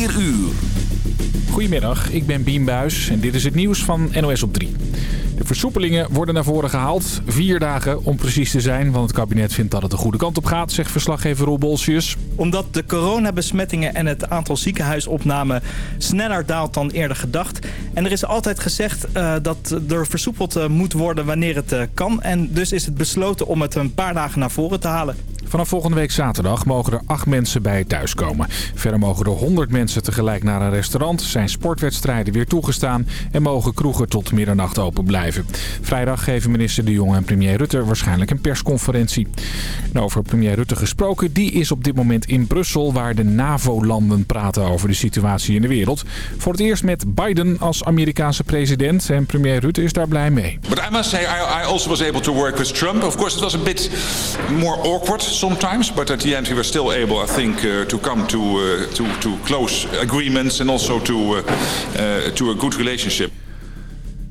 4 uur. Goedemiddag, ik ben Bien Buis en dit is het nieuws van NOS op 3. De versoepelingen worden naar voren gehaald. Vier dagen om precies te zijn, want het kabinet vindt dat het de goede kant op gaat, zegt verslaggever Roel Bolsius. Omdat de coronabesmettingen en het aantal ziekenhuisopnamen sneller daalt dan eerder gedacht. En er is altijd gezegd uh, dat er versoepeld uh, moet worden wanneer het uh, kan. En dus is het besloten om het een paar dagen naar voren te halen. Vanaf volgende week zaterdag mogen er acht mensen bij thuiskomen. Verder mogen er 100 mensen tegelijk naar een restaurant, zijn sportwedstrijden weer toegestaan en mogen kroegen tot middernacht open blijven. Vrijdag geven minister De Jonge en premier Rutte waarschijnlijk een persconferentie. En over premier Rutte gesproken, die is op dit moment in Brussel waar de NAVO-landen praten over de situatie in de wereld. Voor het eerst met Biden als Amerikaanse president en premier Rutte is daar blij mee. But I must say I, I also was able to work with Trump. Of course it was a bit more awkward sometimes, but at the end we were still able, I think, uh, to come to, uh, to, to close agreements and also to, uh, to a good relationship.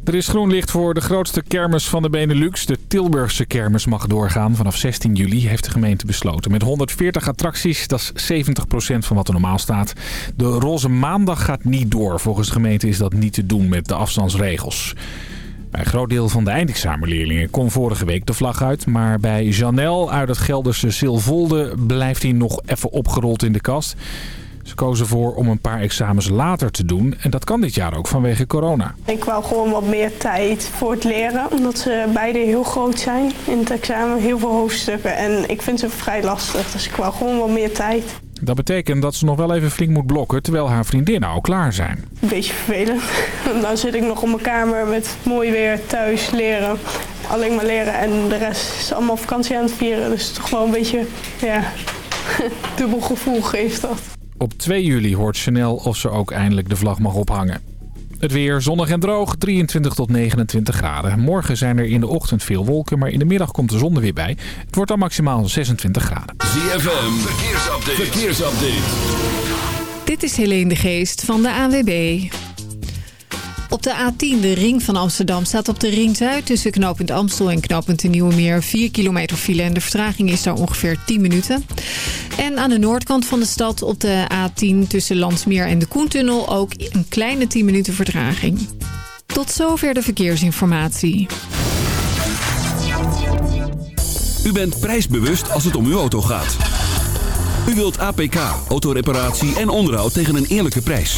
Er is groen licht voor de grootste kermis van de Benelux. De Tilburgse kermis mag doorgaan. Vanaf 16 juli heeft de gemeente besloten. Met 140 attracties, dat is 70% van wat er normaal staat. De Roze Maandag gaat niet door. Volgens de gemeente is dat niet te doen met de afstandsregels. Bij een groot deel van de eindexamenleerlingen kon vorige week de vlag uit. Maar bij Janel uit het Gelderse Silvolde blijft hij nog even opgerold in de kast. Ze kozen voor om een paar examens later te doen. En dat kan dit jaar ook vanwege corona. Ik wou gewoon wat meer tijd voor het leren. Omdat ze beide heel groot zijn in het examen. Heel veel hoofdstukken. En ik vind ze vrij lastig. Dus ik wou gewoon wat meer tijd. Dat betekent dat ze nog wel even flink moet blokken terwijl haar vriendinnen al klaar zijn. Een beetje vervelend. Dan zit ik nog op mijn kamer met mooi weer thuis leren. Alleen maar leren en de rest is allemaal vakantie aan het vieren. Dus toch wel een beetje, ja, dubbel gevoel geeft dat. Op 2 juli hoort Chanel of ze ook eindelijk de vlag mag ophangen. Het weer zonnig en droog, 23 tot 29 graden. Morgen zijn er in de ochtend veel wolken, maar in de middag komt de zon er weer bij. Het wordt dan maximaal 26 graden. ZFM, verkeersupdate. verkeersupdate. Dit is Helene de Geest van de AWB. Op de A10, de ring van Amsterdam, staat op de ring Zuid... tussen knooppunt Amstel en knooppunt de Nieuwe Meer 4 kilometer file... en de vertraging is daar ongeveer 10 minuten. En aan de noordkant van de stad op de A10 tussen Landsmeer en de Koentunnel... ook een kleine 10 minuten vertraging. Tot zover de verkeersinformatie. U bent prijsbewust als het om uw auto gaat. U wilt APK, autoreparatie en onderhoud tegen een eerlijke prijs.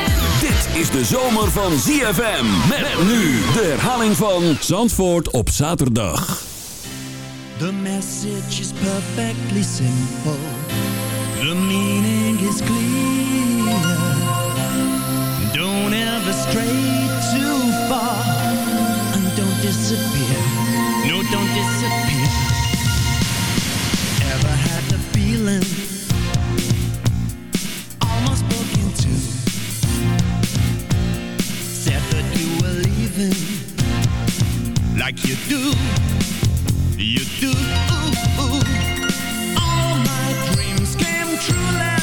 Is de zomer van ZFM. Met nu de herhaling van Zandvoort op zaterdag. The message is perfectly simple. The meaning is clear. Don't ever stray too far. And don't disappear. No, don't disappear. Ever had the feeling? Were. Like you do. You do. All my dreams came true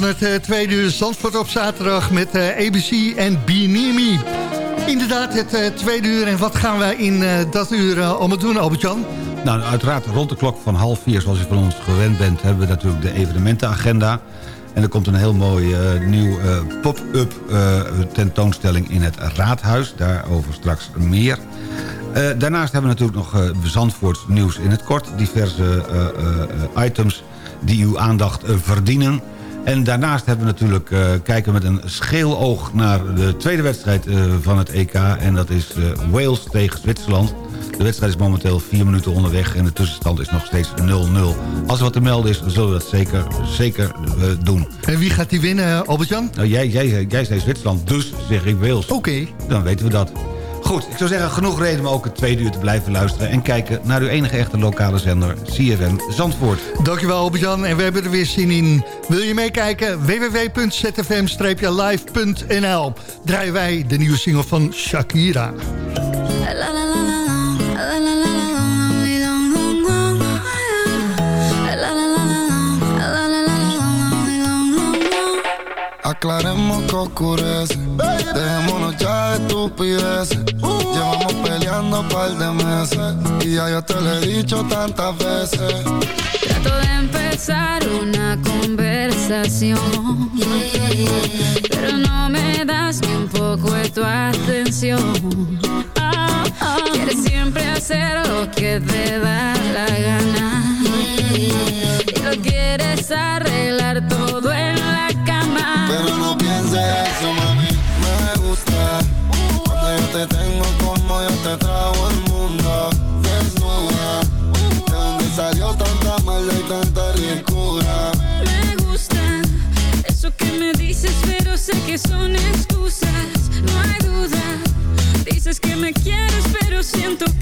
van het eh, tweede uur Zandvoort op zaterdag met eh, ABC en Binimi. Inderdaad, het eh, tweede uur. En wat gaan wij in dat uur allemaal doen, Albert-Jan? Nou, uiteraard rond de klok van half vier, zoals u van ons gewend bent... hebben we natuurlijk de evenementenagenda. En er komt een heel mooi eh, nieuw pop-up tentoonstelling in het Raadhuis. Daarover straks meer. Daarnaast hebben we natuurlijk nog Zandvoorts nieuws in het kort. Diverse items die uw aandacht verdienen. En daarnaast hebben we natuurlijk eh, kijken met een scheel oog... naar de tweede wedstrijd eh, van het EK. En dat is eh, Wales tegen Zwitserland. De wedstrijd is momenteel vier minuten onderweg... en de tussenstand is nog steeds 0-0. Als er wat te melden is, zullen we dat zeker, zeker doen. En wie gaat die winnen, Albert-Jan? Nou, jij, jij, jij zei Zwitserland, dus zeg ik Wales. Oké. Dan weten we dat. Goed, ik zou zeggen, genoeg reden om ook het tweede uur te blijven luisteren... en kijken naar uw enige echte lokale zender, CFM Zandvoort. Dankjewel Albert-Jan en we hebben er weer zin in. Wil je meekijken? www.zfm-live.nl Draaien wij de nieuwe single van Shakira. Aclaremos que oscurece. Dejémonos ya de estupideces. Llevamos peleando un par de meses. Y ya yo te lo he dicho tantas veces. Trato de empezar una conversación Pero no me das ni un poco de tu atención Ah, ah. Quieres siempre hacer lo que te da la gana Y lo quieres arreglar todo en la Pero no pienses eso, mami. Me gusta. Cuando yo te tengo como yo te trago el mundo. Desnuda. De donde salió tanta maldad y tanta ricura. Me gusta eso que me dices, pero sé que son excusas. No hay duda. Dices que me quieres, pero siento que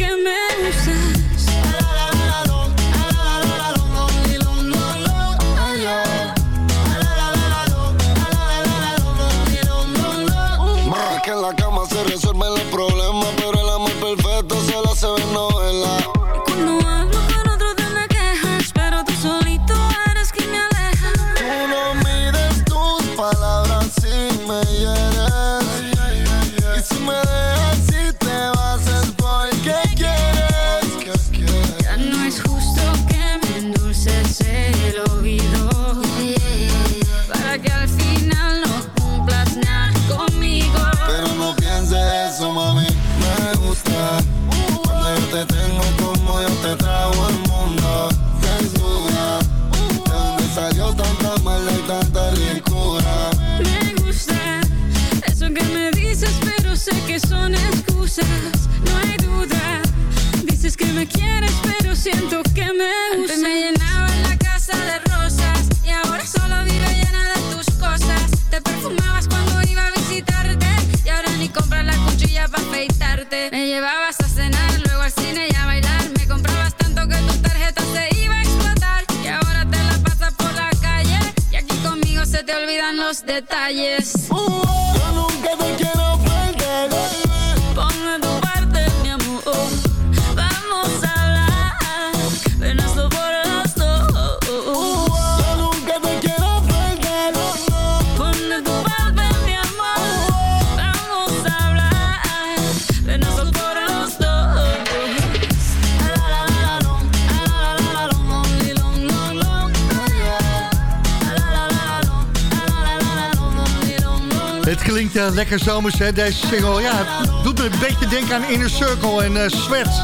klinkt eh, lekker zomers, hè, deze single. Ja, het doet me een beetje denken aan Inner Circle en eh Sweat.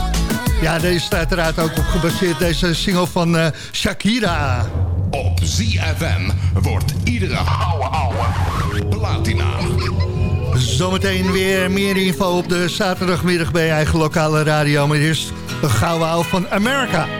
Ja, deze staat uiteraard ook op gebaseerd, deze single van eh, Shakira. Op ZFM wordt iedere ouwe ouwe platina. Zometeen weer meer info op de zaterdagmiddag bij je eigen lokale radio. Maar eerst een gouden ouwe van Amerika.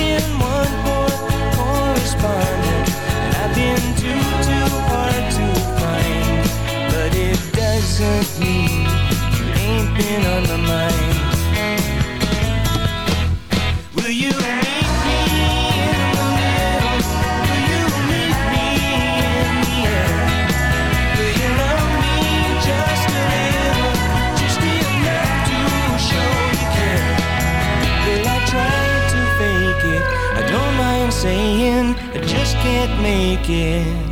Been one for spine, I've been too too hard to find, but it doesn't mean you ain't been on mind. I just can't make it.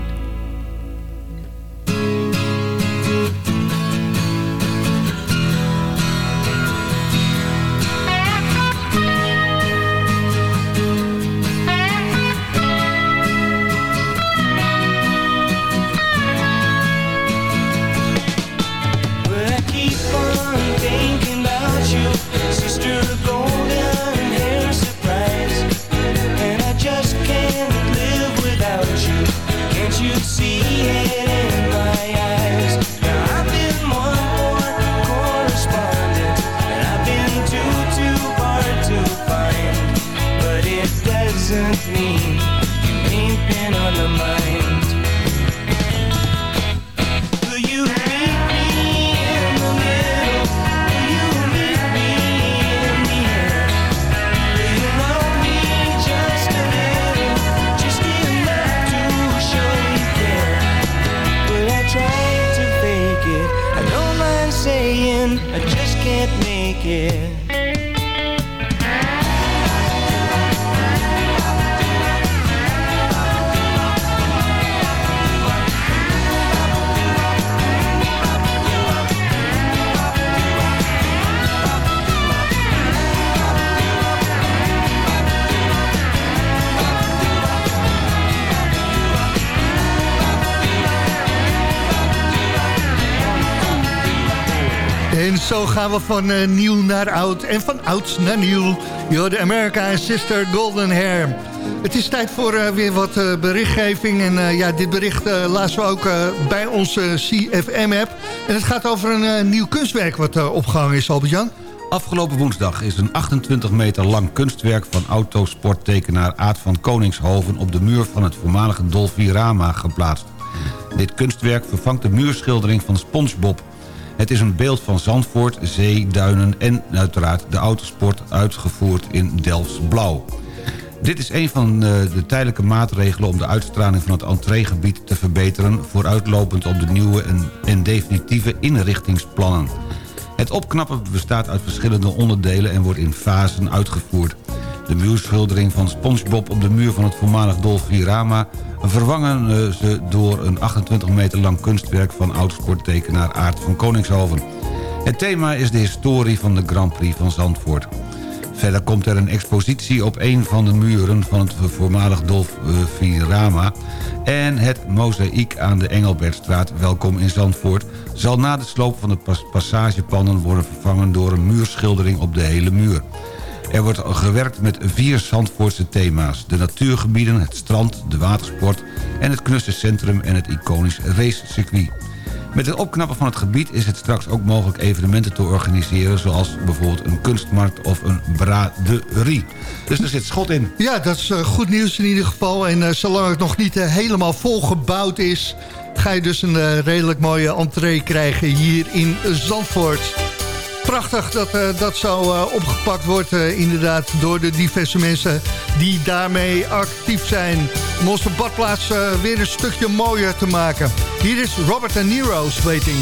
Gaan we van eh, nieuw naar oud en van oud naar nieuw. Je hoorde America Sister Golden Hair. Het is tijd voor eh, weer wat eh, berichtgeving. En ja, dit bericht lazen we ook bij onze CFM-app. En het gaat over een nieuw kunstwerk wat eh, opgehangen is, Albert-Jan. Afgelopen woensdag is een 28 meter lang kunstwerk van autosporttekenaar Aad van Koningshoven op de muur van het voormalige Dolfirama geplaatst. Dit kunstwerk vervangt de muurschildering van SpongeBob. Het is een beeld van Zandvoort, zee, duinen en uiteraard de autosport uitgevoerd in Delfts blauw. Dit is een van eh, de tijdelijke maatregelen om de uitstraling van het entreegebied te verbeteren... vooruitlopend op de nieuwe en, en definitieve inrichtingsplannen. Het opknappen bestaat uit verschillende onderdelen en wordt in fasen uitgevoerd. De muurschildering van SpongeBob op de muur van het voormalig Dolfirama... vervangen eh, ze door een 28 meter lang kunstwerk van oudsporttekenaar Aart van Koningshoven. Het thema is de historie van de Grand Prix van Zandvoort. Verder komt er een expositie op een van de muren van het voormalig Dolfirama... en het mozaïek aan de Engelbertstraat, welkom in Zandvoort... zal na de sloop van de pas passagepannen worden vervangen door een muurschildering op de hele muur. Er wordt gewerkt met vier Zandvoortse thema's. De natuurgebieden, het strand, de watersport en het knusse centrum en het iconisch racecircuit. Met het opknappen van het gebied is het straks ook mogelijk evenementen te organiseren... zoals bijvoorbeeld een kunstmarkt of een braderie. Dus er zit schot in. Ja, dat is eh, goed nieuws in ieder geval. En eh, zolang het nog niet eh, helemaal volgebouwd is... ga je dus een redelijk mooie entree krijgen hier in Zandvoort. Prachtig dat eh, dat zo eh, opgepakt wordt eh, inderdaad door de diverse mensen die daarmee actief zijn. Om onze badplaats weer een stukje mooier te maken. Hier is Robert De Niro's Waiting.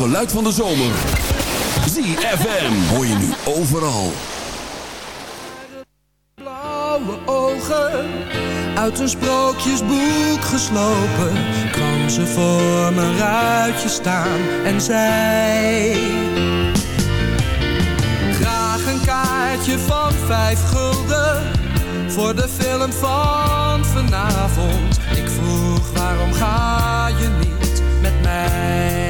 Geluid van de zomer. ZFM hoor je nu overal. Blauwe ogen. Uit een sprookjesboek geslopen kwam ze voor mijn ruitje staan en zei... Graag een kaartje van vijf gulden voor de film van vanavond. Ik vroeg waarom ga je niet met mij?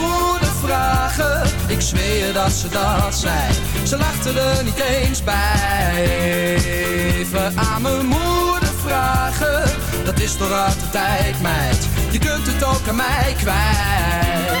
dat ze dat zei. Ze lachte er niet eens bij. Even aan mijn moeder vragen. Dat is toch uit de tijd, meid. Je kunt het ook aan mij kwijt.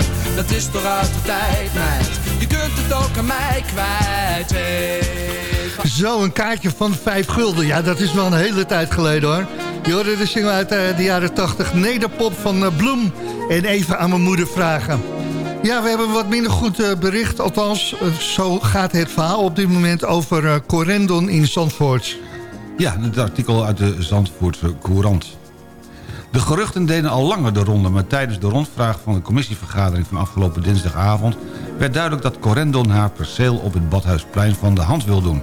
dat is toch uit de tijd, meid. Je kunt het ook aan mij kwijt. Zo, een kaartje van 5 gulden. Ja, dat is wel een hele tijd geleden hoor. Je hoorde de single uit eh, de jaren 80, Nederpop van eh, Bloem. En even aan mijn moeder vragen. Ja, we hebben wat minder goed eh, bericht. Althans, zo gaat het verhaal op dit moment over Corendon in Zandvoort. Ja, het artikel uit de Zandvoortse Courant. De geruchten deden al langer de ronde... maar tijdens de rondvraag van de commissievergadering van afgelopen dinsdagavond... werd duidelijk dat Corendon haar perceel op het Badhuisplein van de hand wil doen.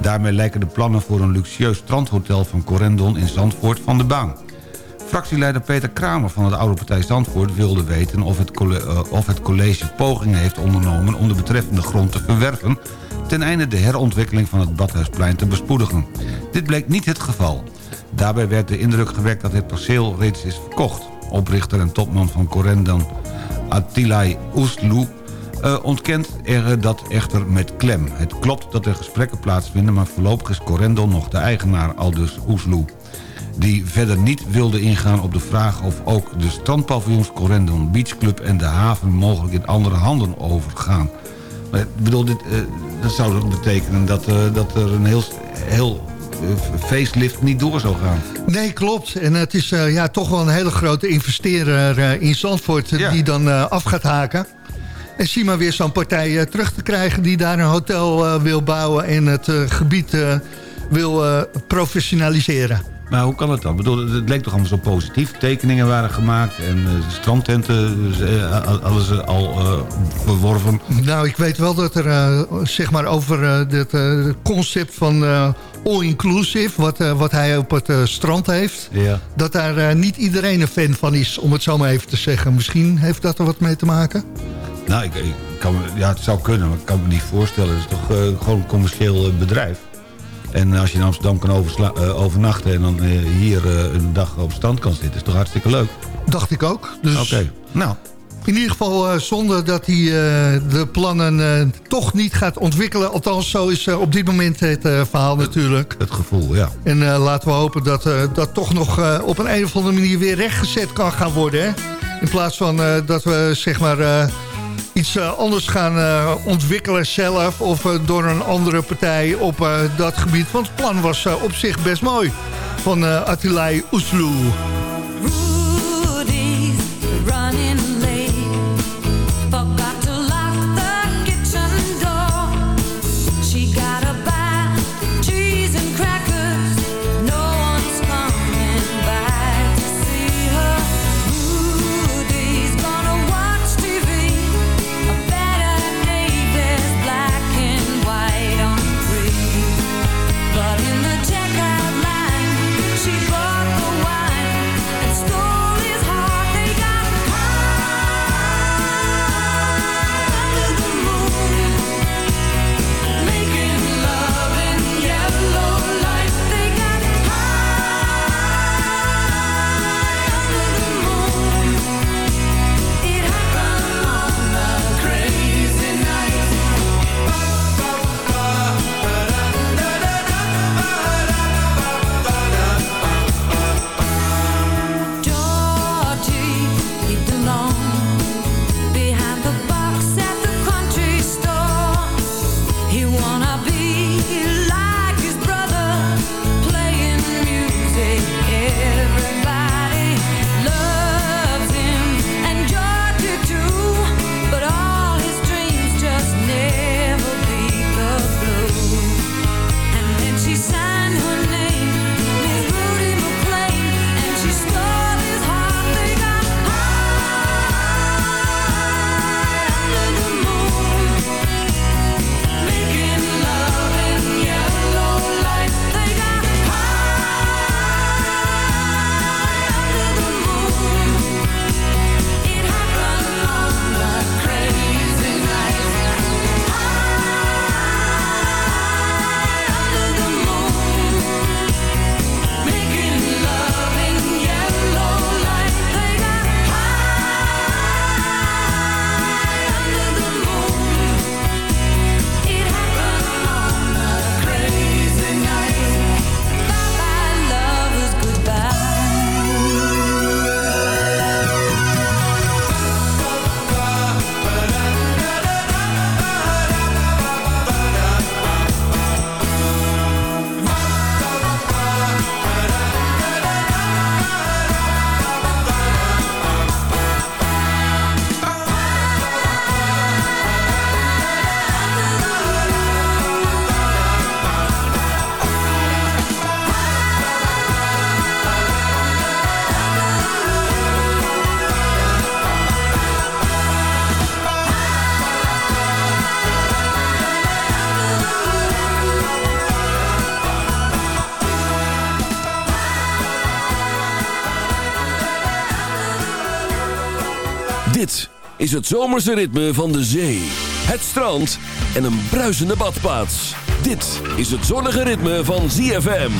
Daarmee lijken de plannen voor een luxueus strandhotel van Corendon in Zandvoort van de baan. Fractieleider Peter Kramer van de Oude Partij Zandvoort wilde weten of het, eh, of het college pogingen heeft ondernomen om de betreffende grond te verwerven ten einde de herontwikkeling van het Badhuisplein te bespoedigen. Dit bleek niet het geval. Daarbij werd de indruk gewekt dat het perceel reeds is verkocht. Oprichter en topman van Corendon, Attilai Oesloe, eh, ontkent er dat echter met klem. Het klopt dat er gesprekken plaatsvinden... maar voorlopig is Corendon nog de eigenaar, aldus Oesloe die verder niet wilde ingaan op de vraag of ook de strandpaviljoens Corendon Beach Club en de haven mogelijk in andere handen overgaan. Maar, ik bedoel, dit, eh, dat zou betekenen dat, eh, dat er een heel, heel eh, facelift niet door zou gaan. Nee, klopt. En het is eh, ja, toch wel een hele grote investeerder eh, in Zandvoort... eh, die dan af gaat haken. En zie maar weer zo'n partij terug te krijgen... die daar een hotel wil bouwen en het gebied wil professionaliseren. Maar hoe kan het dan? Ik bedoel, het leek toch allemaal zo positief. Tekeningen waren gemaakt en eh, strandtenten hadden ze al verworven. Nou, ik weet wel dat er zeg maar over dit eh, concept van all-inclusive... Wat, eh, wat hij op het eh, strand heeft... Ja. dat daar eh, niet iedereen een fan van is, om het zo maar even te zeggen. Misschien heeft dat er wat mee te maken? Nou, ik, ik kan me, ja, het zou kunnen, maar ik kan me niet voorstellen. Het is toch gewoon een commercieel bedrijf. En als je in Amsterdam kan overnachten... en dan hier een dag op strand kan zitten, is toch hartstikke leuk? Dacht ik ook. Dus Oké, nou. In ieder geval uh, zonde dat hij uh, de plannen uh, toch niet gaat ontwikkelen. Althans, zo is op dit moment het verhaal natuurlijk. Het gevoel, ja. En laten we hopen dat dat toch nog op een, een of andere manier weer rechtgezet kan gaan worden. Hè? In plaats van dat we zeg maar iets anders gaan ontwikkelen zelf... of door een andere partij op dat gebied. Want het plan was op zich best mooi van Attilai Oesloe. Is het zomerse ritme van de zee, het strand en een bruisende badplaats. Dit is het zonnige ritme van ZFM.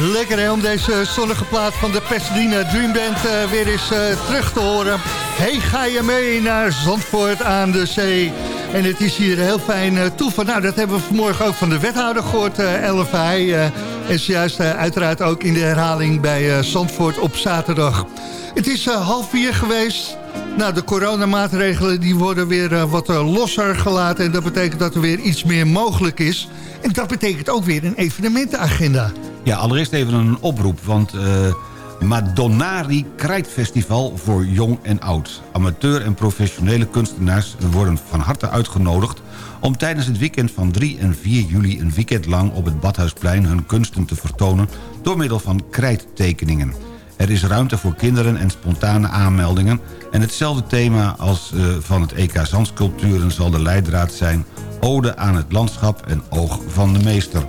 Lekker hè, om deze zonnige plaat van de Pasadena Dream Band eh, weer eens eh, terug te horen. Hey, ga je mee naar Zandvoort aan de zee? En het is hier heel fijn eh, toeval. Nou, dat hebben we vanmorgen ook van de wethouder gehoord, uh, eh, en zojuist uiteraard ook in de herhaling bij Zandvoort op zaterdag. Het is half vier geweest. Nou, de coronamaatregelen die worden weer wat losser gelaten. En dat betekent dat er weer iets meer mogelijk is. En dat betekent ook weer een evenementenagenda. Ja, allereerst even een oproep, want eh, Madonnari Krijtfestival voor jong en oud. Amateur en professionele kunstenaars worden van harte uitgenodigd... om tijdens het weekend van 3 en 4 juli een weekend lang op het Badhuisplein... hun kunsten te vertonen door middel van krijttekeningen. Er is ruimte voor kinderen en spontane aanmeldingen... en hetzelfde thema als eh, van het EK Zandsculpturen zal de leidraad zijn... Ode aan het landschap en oog van de meester.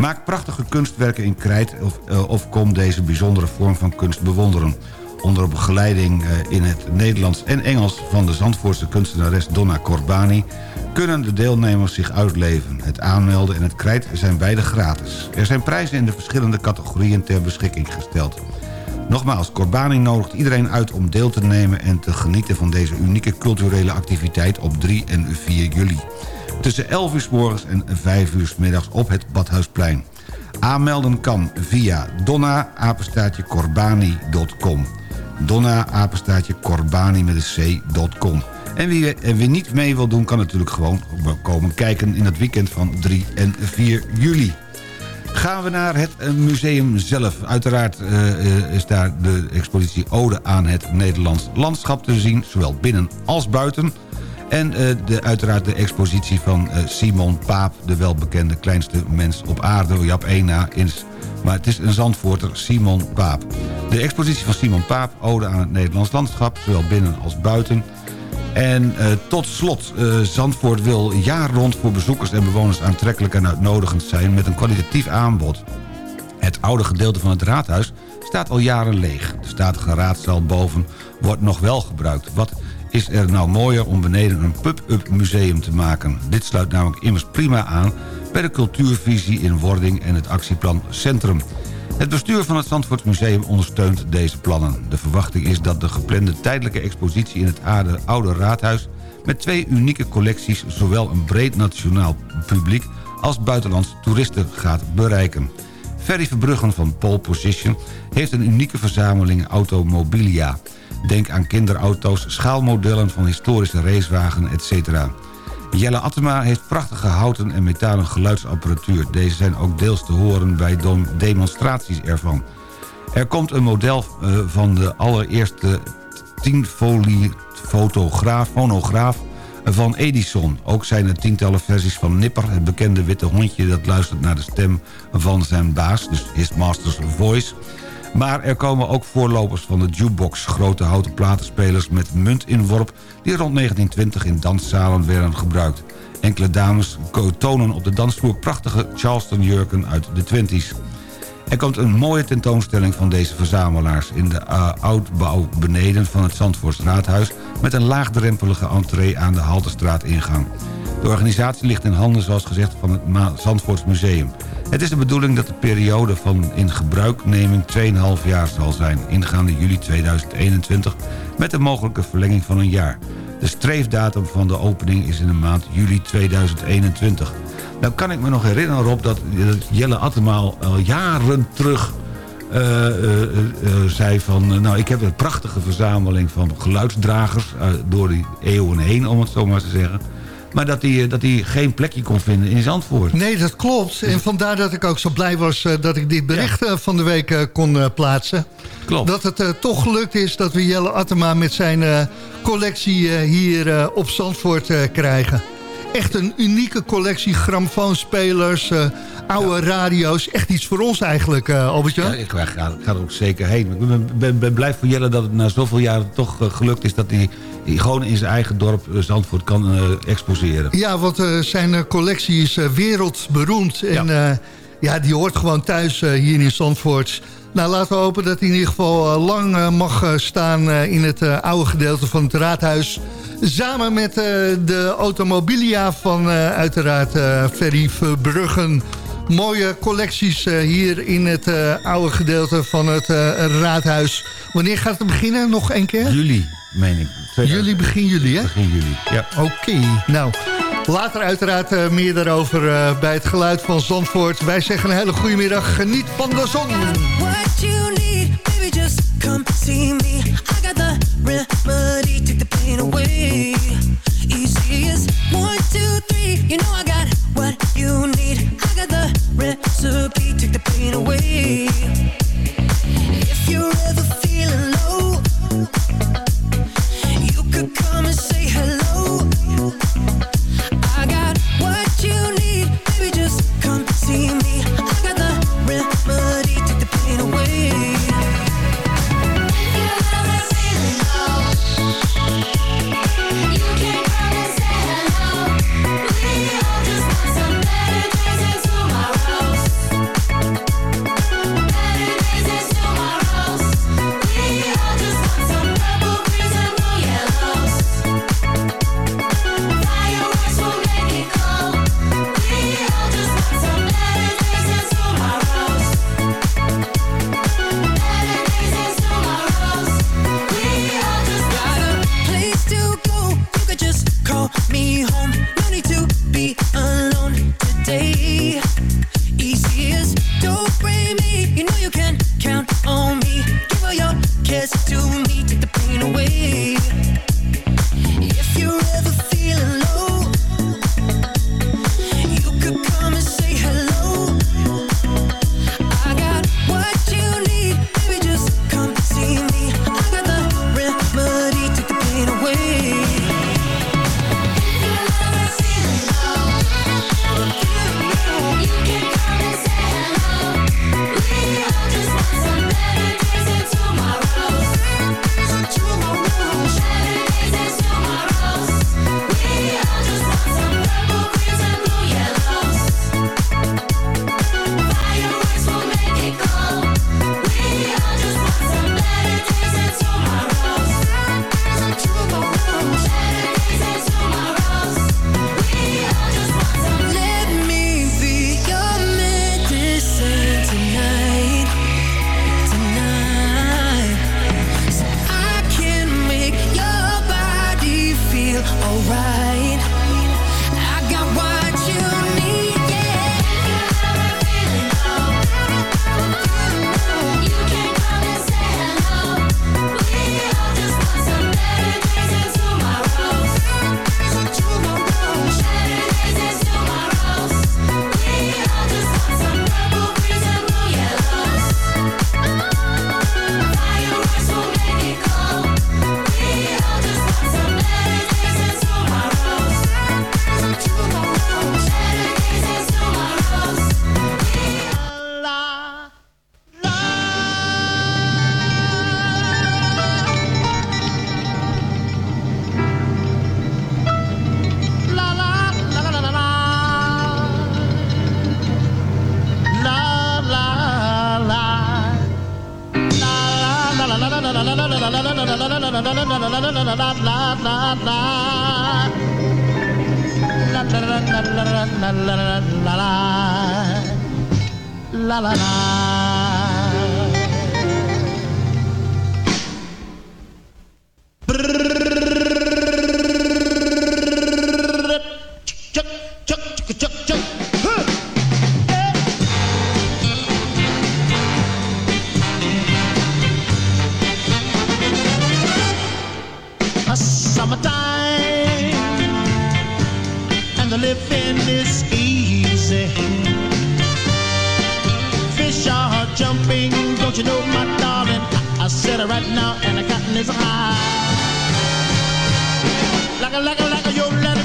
Maak prachtige kunstwerken in krijt of, eh, of kom deze bijzondere vorm van kunst bewonderen. Onder begeleiding eh, in het Nederlands en Engels van de Zandvoortse kunstenares Donna Corbani... kunnen de deelnemers zich uitleven. Het aanmelden en het krijt zijn beide gratis. Er zijn prijzen in de verschillende categorieën ter beschikking gesteld. Nogmaals, Corbani nodigt iedereen uit om deel te nemen... en te genieten van deze unieke culturele activiteit op 3 en 4 juli. Tussen 11 uur s morgens en 5 uur s middags op het Badhuisplein. Aanmelden kan via donna-corbani.com. Met een c.com. En wie, en wie niet mee wil doen, kan natuurlijk gewoon komen kijken... in het weekend van 3 en 4 juli. Gaan we naar het eh, museum zelf. Uiteraard eh, is daar de expositie Ode aan het Nederlands landschap te zien... zowel binnen als buiten... En eh, de, uiteraard de expositie van eh, Simon Paap... de welbekende kleinste mens op aarde, Jap Ena. Is, maar het is een Zandvoorter, Simon Paap. De expositie van Simon Paap, Ode aan het Nederlands landschap... zowel binnen als buiten. En eh, tot slot, Zandvoort wil jaar rond voor bezoekers en bewoners aantrekkelijk en uitnodigend zijn... met een kwalitatief aanbod. Het oude gedeelte van het raadhuis staat al jaren leeg. De statige raadzaal boven wordt nog wel gebruikt. Wat is er nou mooier om beneden een pub-up museum te maken? Dit sluit namelijk immers prima aan bij de cultuurvisie in wording en het actieplan Centrum. Het bestuur van het Zandvoort Museum ondersteunt deze plannen. De verwachting is dat de geplande tijdelijke expositie in het oude raadhuis... met twee unieke collecties zowel een breed nationaal publiek als buitenlands toeristen gaat bereiken. Ferry Verbruggen van Pole Position heeft een unieke verzameling automobilia. Denk aan kinderauto's, schaalmodellen van historische racewagen, etc. Jelle Attema heeft prachtige houten en metalen geluidsapparatuur. Deze zijn ook deels te horen bij demonstraties ervan. Er komt een model eh, van de allereerste 10-folie fotograaf, van Edison. Ook zijn er tientallen versies van Nipper, het bekende witte hondje... dat luistert naar de stem van zijn baas, dus His Master's Voice... Maar er komen ook voorlopers van de jukebox, grote houten platenspelers met muntinworp... die rond 1920 in danszalen werden gebruikt. Enkele dames tonen op de dansvloer prachtige Charleston-jurken uit de 20s. Er komt een mooie tentoonstelling van deze verzamelaars... in de uh, oudbouw beneden van het Zandvoorts Raadhuis... met een laagdrempelige entree aan de Haltestraat ingang. De organisatie ligt in handen, zoals gezegd, van het Ma- Zandvoorts Museum. Het is de bedoeling dat de periode van in gebruikneming 2,5 jaar zal zijn... ingaande juli 2021, met een mogelijke verlenging van een jaar. De streefdatum van de opening is in de maand juli 2021. Nou kan ik me nog herinneren, Rob, dat Jelle Attema al jaren terug... eh, eh, eh, zei van, nou ik heb een prachtige verzameling van geluidsdragers... door die eeuwen heen, om het zo maar te zeggen... Maar dat hij, dat hij geen plekje kon vinden in Zandvoort. Nee, dat klopt. En vandaar dat ik ook zo blij was eh, dat ik dit bericht eh, van de week eh, kon eh, plaatsen. Klopt. Dat het eh, toch gelukt is dat we Jelle Attema met zijn eh, collectie eh, hier eh, op Zandvoort eh, krijgen. Echt een unieke collectie gramfoonspelers, eh, oude radio's. Echt iets voor ons eigenlijk, eh Albertje. Ja, ik ga, er ook zeker heen. Ik ben, ben, ben blij voor Jelle dat het na zoveel jaren toch eh, gelukt is... dat hij gewoon in zijn eigen dorp eh, Zandvoort kan eh, exposeren. Ja, want eh, zijn collectie is wereldberoemd. En ja. ja, die hoort gewoon thuis hier in Zandvoort. Nou, laten we hopen dat hij in ieder geval lang mag staan in het oude gedeelte van het raadhuis. Samen met de automobilia van uiteraard Ferry Verbruggen. mooie collecties hier in het oude gedeelte van het raadhuis. Wanneer gaat het beginnen? Nog één keer? Juli, meen ik. Juli, begin juli, hè? Begin juli, ja. Oké, nou... Later uiteraard eh, meer daarover eh, bij het geluid van Zandvoort. Wij zeggen een hele goede middag. Geniet van de zon. What you need, baby, just come see me. I got the remedy, take the pain away. Easy as one, two, three. You know I got what you need. I got the recipe, take the pain away. If you're ever feeling low,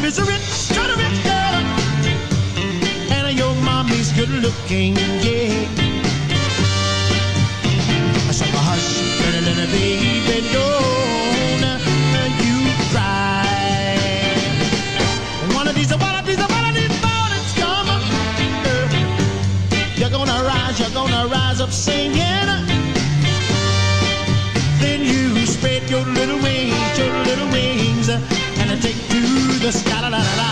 your daddy is a rich, girl, and your mommy's good looking, yeah. So hush, little, little baby, don't you cry. One of these, one of these, one of these mornings come. You're gonna rise, you're gonna rise up singing. the sky. La, la, la,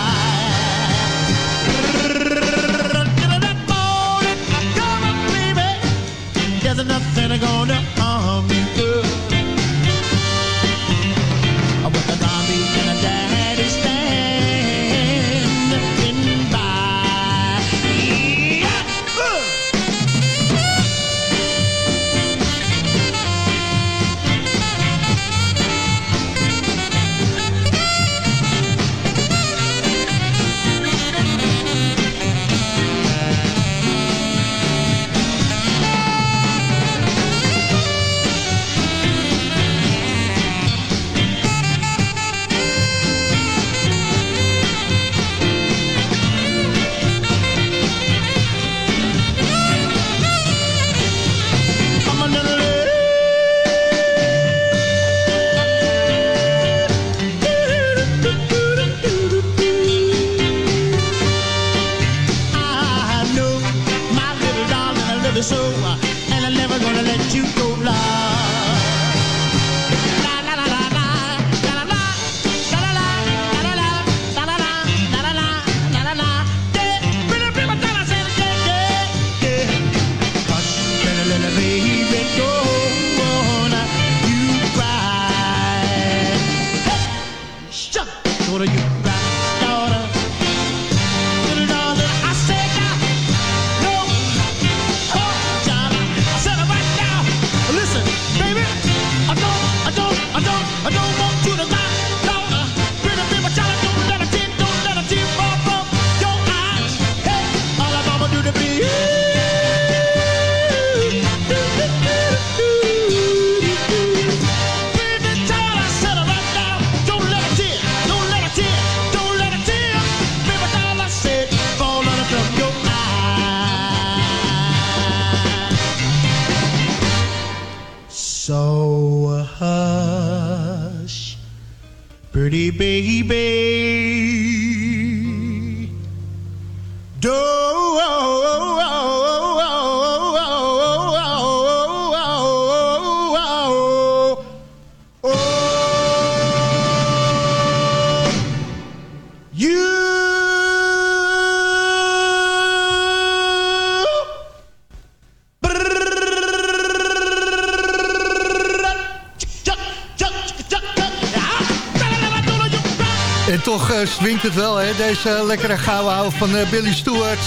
There's nothing gonna swingt het wel, hè? Deze lekkere gouden van eh, Billy Stewart.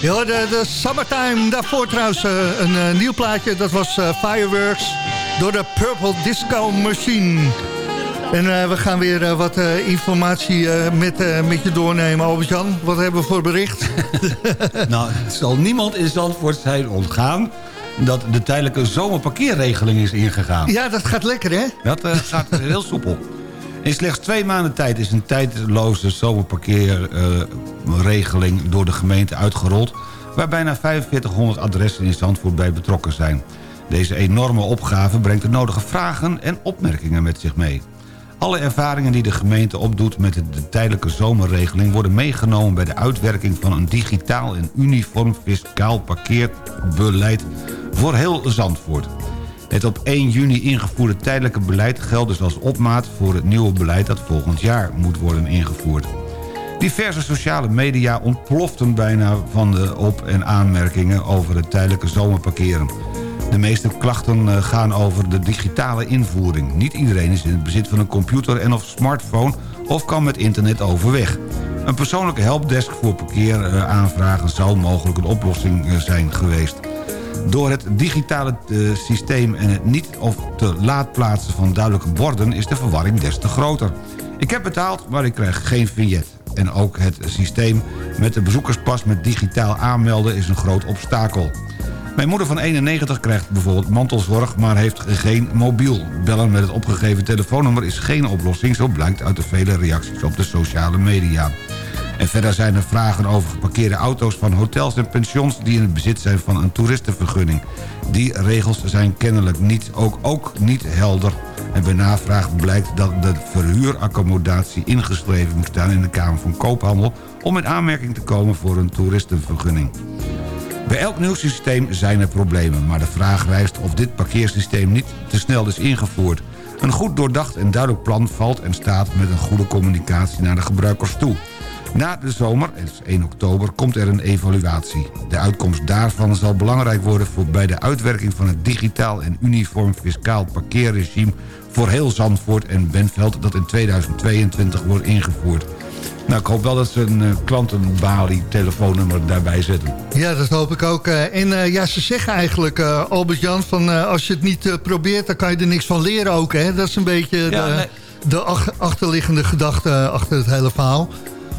Je hoorde de Summertime. Daarvoor trouwens eh, een eh, nieuw plaatje. Dat was Fireworks door de Purple Disco Machine. En we gaan weer wat informatie met, met je doornemen. Albert-Jan, wat hebben we voor bericht? nou, het zal niemand in Zandvoort zijn ontgaan... dat de tijdelijke zomerparkeerregeling is ingegaan. Ja, dat gaat lekker, hè? Dat gaat heel soepel. In slechts twee maanden tijd is een tijdloze zomerparkeerregeling door de gemeente uitgerold... waar bijna 4500 adressen in Zandvoort bij betrokken zijn. Deze enorme opgave brengt de nodige vragen en opmerkingen met zich mee. Alle ervaringen die de gemeente opdoet met de tijdelijke zomerregeling... worden meegenomen bij de uitwerking van een digitaal en uniform fiscaal parkeerbeleid voor heel Zandvoort. Het op 1 juni ingevoerde tijdelijke beleid geldt dus als opmaat voor het nieuwe beleid dat volgend jaar moet worden ingevoerd. Diverse sociale media ontploften bijna van de op- en aanmerkingen over het tijdelijke zomerparkeren. De meeste klachten eh, gaan over de digitale invoering. Niet iedereen is in het bezit van een computer en of smartphone of kan met internet overweg. Een persoonlijke helpdesk voor parkeeraanvragen zou mogelijk een oplossing eh, zijn geweest. Door het digitale eh, systeem en het niet of te laat plaatsen van duidelijke borden... is de verwarring des te groter. Ik heb betaald, maar ik krijg geen vignet. En ook het systeem met de bezoekerspas met digitaal aanmelden is een groot obstakel. Mijn moeder van 91 krijgt bijvoorbeeld mantelzorg, maar heeft geen mobiel. Bellen met het opgegeven telefoonnummer is geen oplossing... zo blijkt uit de vele reacties op de sociale media. En verder zijn er vragen over geparkeerde auto's van hotels en pensions... die in het bezit zijn van een toeristenvergunning. Die regels zijn kennelijk niet, ook, ook niet helder. En bij navraag blijkt dat de verhuuraccommodatie ingeschreven moet staan... in de Kamer van Koophandel om in aanmerking te komen voor een toeristenvergunning. Bij elk nieuw systeem zijn er problemen, maar de vraag rijst of dit parkeersysteem niet te snel is ingevoerd. Een goed doordacht en duidelijk plan valt en staat met een goede communicatie naar de gebruikers toe. Na de zomer, het is 1 oktober, komt er een evaluatie. De uitkomst daarvan zal belangrijk worden voor bij de uitwerking van het digitaal en uniform fiscaal parkeerregime voor heel Zandvoort en Benveld dat in 2022 wordt ingevoerd. Nou, ik hoop wel dat ze een eh, klantenbalie telefoonnummer daarbij zetten. Ja, dat hoop ik ook. Eh, En eh, ja, ze zeggen eigenlijk, eh, Albert-Jan, van eh, als je het niet eh, probeert... dan kan je er niks van leren ook. Hè? Dat is een beetje Ja, de, nee. de ach- achterliggende gedachte achter het hele verhaal.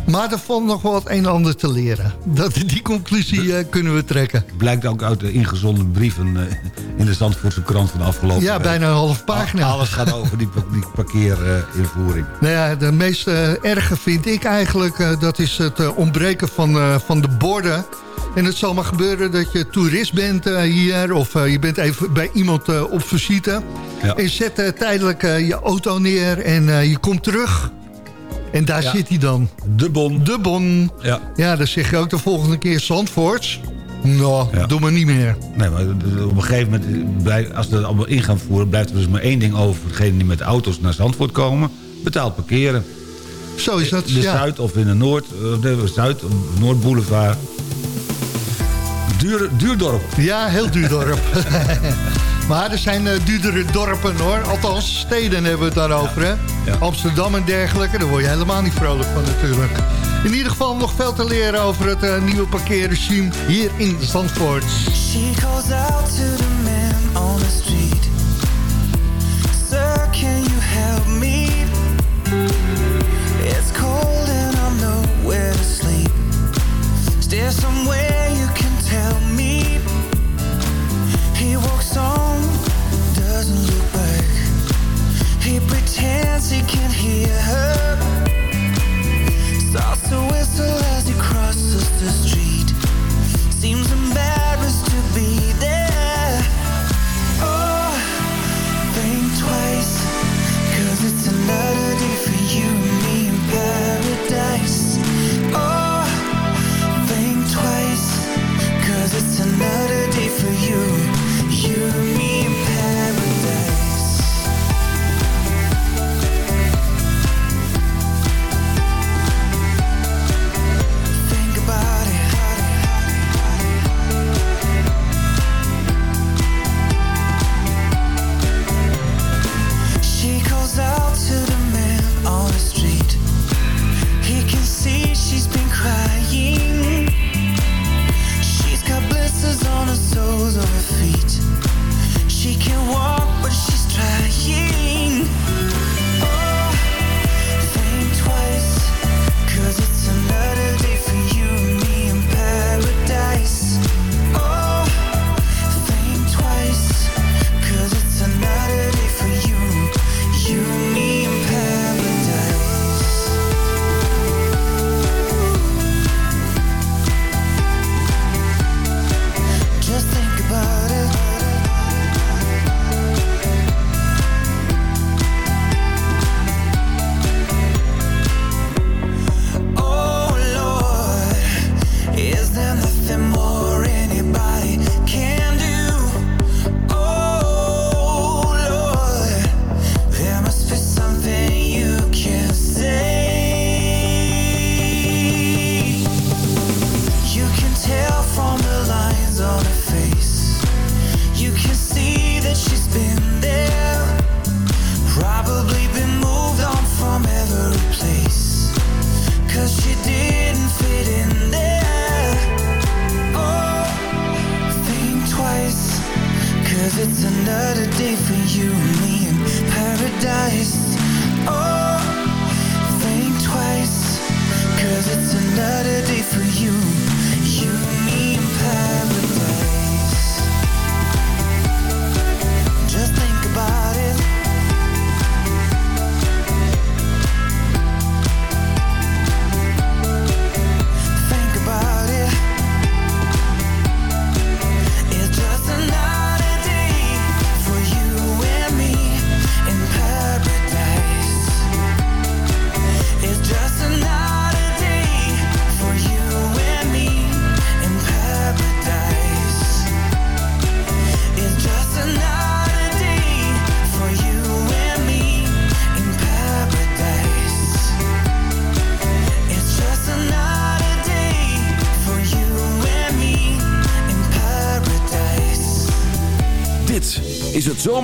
Maar er valt nog wel het een en ander te leren. Dat, die conclusie eh, kunnen we trekken. Blijkt ook uit de ingezonden brieven eh, in de Zandvoortse krant van de afgelopen Ja, bijna een half pagina. Alles gaat over die, die parkeerinvoering. Nou ja, de meest erge vind ik eigenlijk... eh, dat is het ontbreken van, van de borden. En het zal maar gebeuren dat je toerist bent hier... of je bent even bij iemand op visite. Ja. En zet tijdelijk je auto neer en je komt terug. En daar Ja. zit hij dan. De bon. De bon. Ja. Ja, dan zeg je ook de volgende keer Zandvoorts. Nou, Ja. doe maar niet meer. Nee, maar op een gegeven moment, blij- als we dat allemaal in gaan voeren... blijft er dus maar één ding over. Degene die met auto's naar Zandvoort komen, betaalt parkeren. Zo is dat, De ja. Zuid of in de Noord, eh, de Zuid, Noordboulevard. Duur, duurdorp. Ja, heel duur dorp. maar er zijn eh, duurdere dorpen hoor. Althans, steden hebben we het daarover. Hè? Ja. Amsterdam en dergelijke. Daar word je helemaal niet vrolijk van natuurlijk. In ieder geval nog veel te leren over het eh, nieuwe parkeerregime hier in Zandvoort. She calls out to the man on the street. Sir, can you help me? It's cold and I'm nowhere to sleep. Is there somewhere He pretends he can hear her.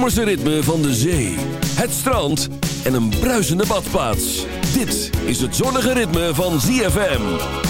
Zomerse ritme van de zee, het strand en een bruisende badplaats. Dit is het zonnige ritme van ZFM.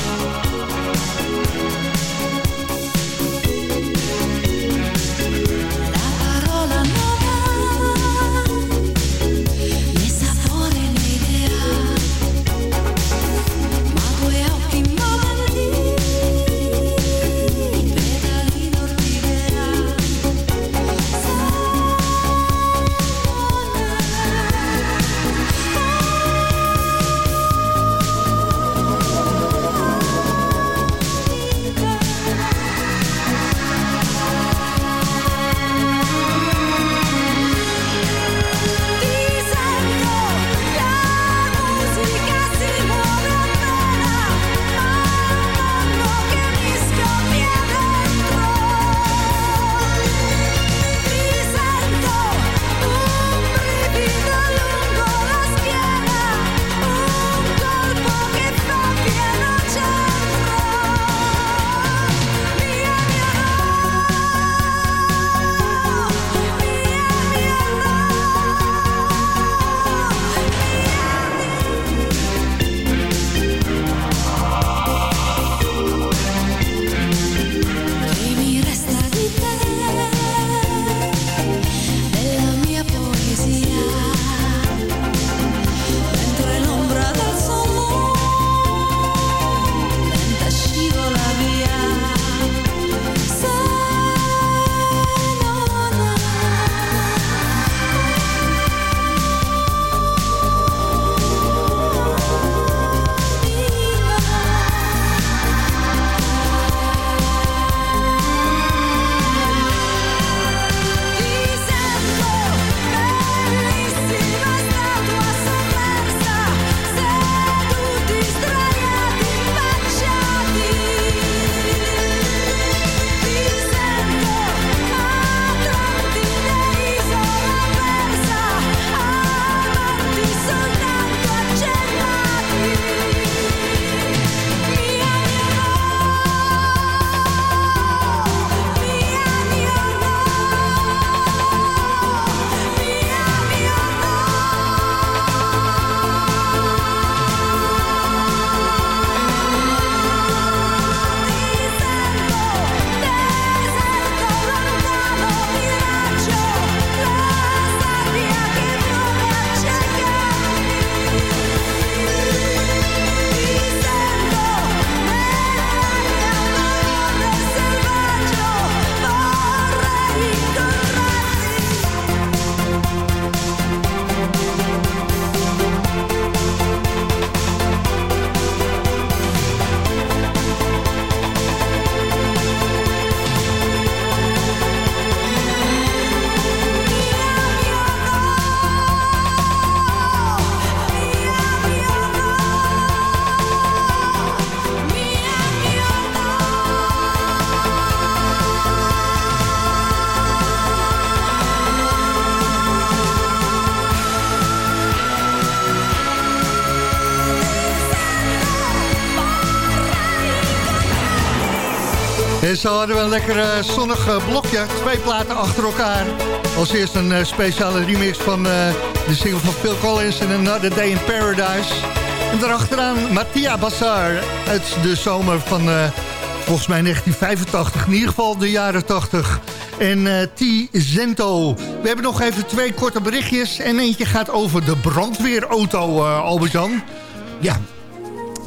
Zo hadden we een lekker eh, zonnig eh, blokje. Twee platen achter elkaar. Als eerst een eh, speciale remix van de single van Phil Collins en Another Day in Paradise. En daarachteraan Mattia Bassar uit de zomer van volgens mij 1985. In ieder geval de jaren 80. En eh T. Zento. We hebben nog even twee korte berichtjes. En eentje gaat over de brandweerauto, eh Albert-Jan. Ja,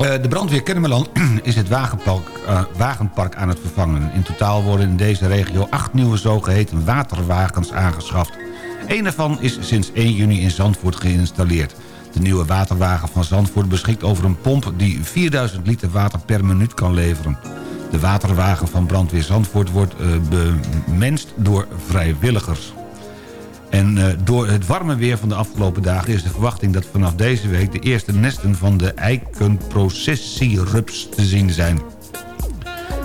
de brandweer Kennemerland is het wagenpark, eh, wagenpark aan het vervangen. In totaal worden in deze regio acht nieuwe zogeheten waterwagens aangeschaft. Eén daarvan is sinds 1 juni in Zandvoort geïnstalleerd. De nieuwe waterwagen van Zandvoort beschikt over een pomp... die 4000 liter water per minuut kan leveren. De waterwagen van brandweer Zandvoort wordt eh, bemenst door vrijwilligers. En uh, door het warme weer van de afgelopen dagen is de verwachting dat vanaf deze week de eerste nesten van de eikenprocessierups te zien zijn.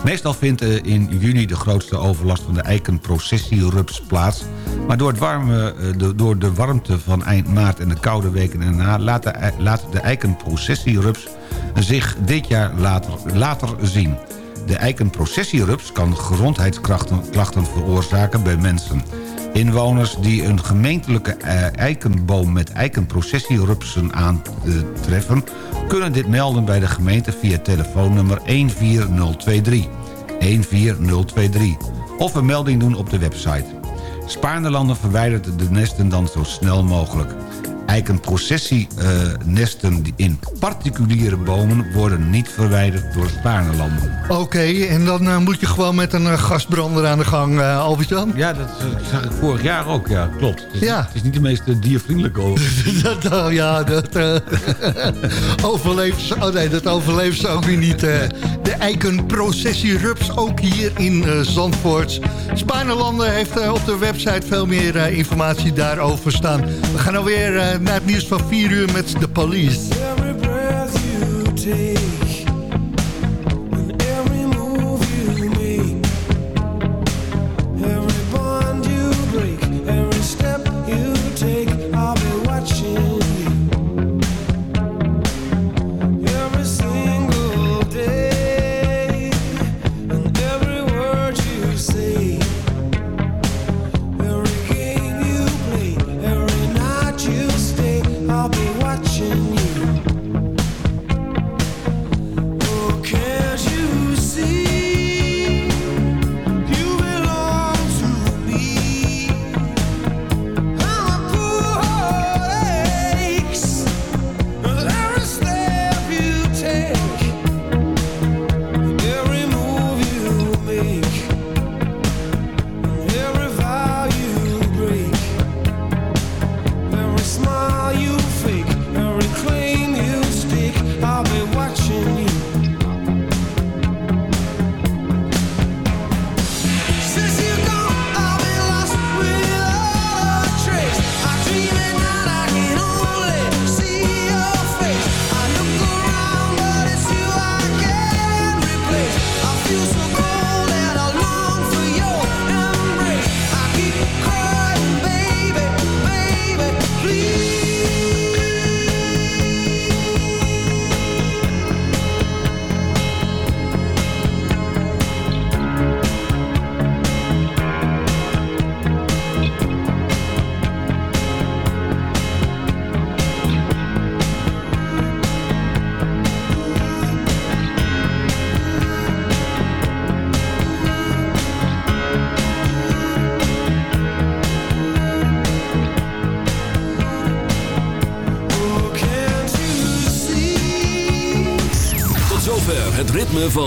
Meestal vindt uh, in juni de grootste overlast van de eikenprocessierups plaats. Maar door, het warme, uh, de, door de warmte van eind maart en de koude weken erna... laat de, de eikenprocessierups zich dit jaar later, later zien. De eikenprocessierups kan gezondheidsklachten veroorzaken bij mensen... Inwoners die een gemeentelijke eh, eikenboom met eikenprocessierupsen aantreffen... kunnen dit melden bij de gemeente via telefoonnummer 14023. 14023. Of een melding doen op de website. Spaarnelanden verwijdert de nesten dan zo snel mogelijk. Eikenprocessienesten in particuliere bomen worden niet verwijderd door Spaarnelanden. Oké, en dan eh, moet je gewoon met een eh, gasbrander aan de gang, eh Albert-Jan? Ja, dat eh, zag ik vorig jaar ook, ja, klopt. Het is, Ja. het is niet de meest eh, diervriendelijke dat, oh ja, dat eh overleeft ze. Oh nee, dat overleeft ze ook weer niet. eh. de eikenprocessierups ook hier in eh, Zandvoort. Spaarnelanden heeft eh, op de website veel meer eh, informatie daarover staan. We gaan alweer naar het nieuws van 4 uur met de police.